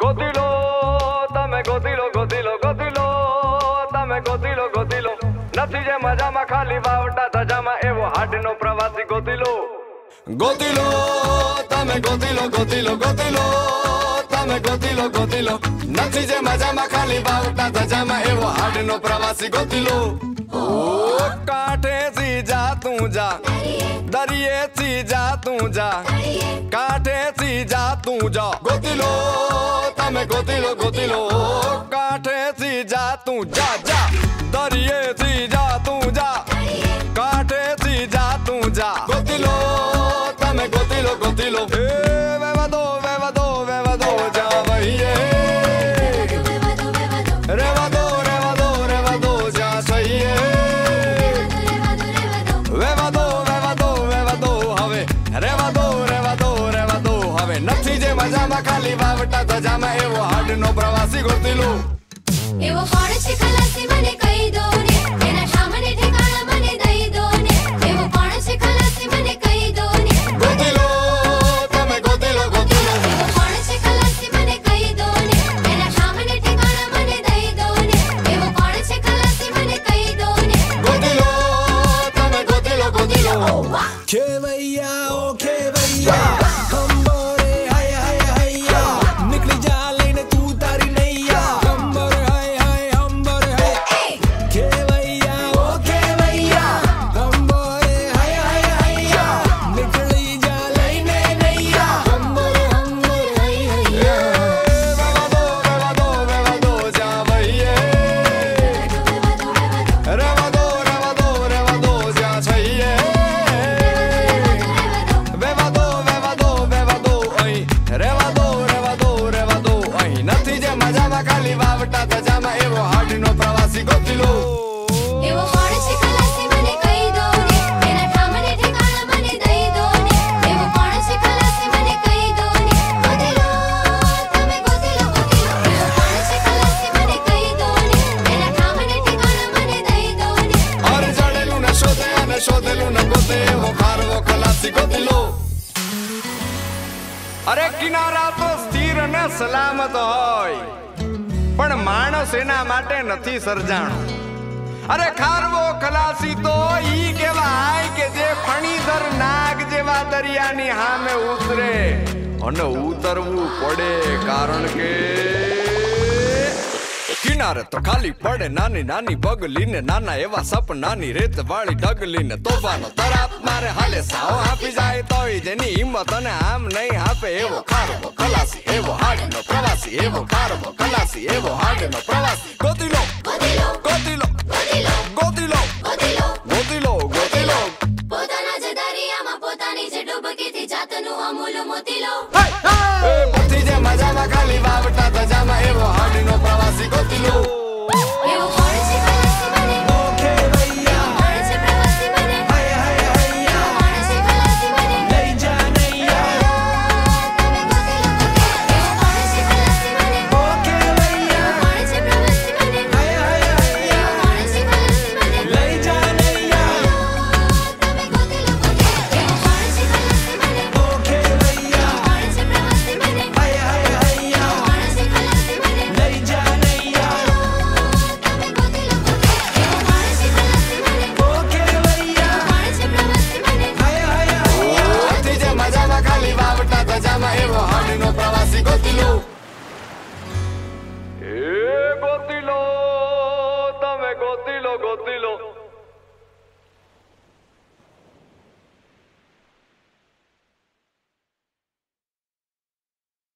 ગોદિલો તમે ગોદિલો ગોદિલો ગોદિલો તમે ગોદિલો ગોદિલો નથીજે મજામાં ખાલી વાવટા તાજામાં એવો હાડનો પ્રવાસી ગોદિલો ગોદિલો તમે ગોદિલો ગોદિલો ગોદિલો તમે ગોદિલો ગોદિલો નથીજે મજામાં ખાલી વાવટા તાજામાં એવો હાડનો પ્રવાસી ગોદિલો ઓ કાટે સી જા તું જા દરિયે સી જા તું જા કાટે સી જા તું જા ગોદિલો में गोतिलो गोतिलो कांठे सी जा तू जा जा दरिए सी जा तू जा कांठे सी जा तू जा गोतिलो तमे गोतिलो गोतिलो सही मजा खाली वावटा तो એવો કોણ છે ખલાસી મને કહી દો ને એના ઠામને ઠેકાણા મને દઈ દો ને એવો કોણ છે ખલાસી મને કહી દો ને ગોતેલો તમે ગોતેલો ગોતેલો એવો કોણ છે ખલાસી મને કહી દો ને એના ઠામને ઠેકાણા મને દઈ દો ને એવો કોણ છે ખલાસી મને કહી દો ને ગોતેલો તમે ગોતેલો ગોતેલો કેવૈયા ઓ કેવૈયા સિકોતલો અરે કિનારા તો સ્થિર ને સલામત હોય પણ માણસ એના માટે નથી સર્જાણો અરે ખારવો ખલાસી તો ઈ કહેવાય કે જે ફણીધર નાગ જેવા દરિયાની સામે ઉતરે અને ઉતરવું પડે કારણ કે કિનારે તો ખાલી પડે નાની નાની બગલીને નાના એવા સપનાની રેત વાળી ડગલીને તોફાનો તરાપ મારે હાલે સાવ આપી જાય તોય જેની હિંમત અને આમ નહીં આપે એવો ખારવો ખલાસી એવો હાડનો પ્રવાસી એવો ખારવો ખલાસી એવો હાડનો પ્રવાસી ગોતીલો ગોતીલો ગોતીલો ગોતીલો ગોતીલો પોતાના જ દરિયામાં પોતાની જ ડૂબકીથી જાતનું અમૂલ મોતીલો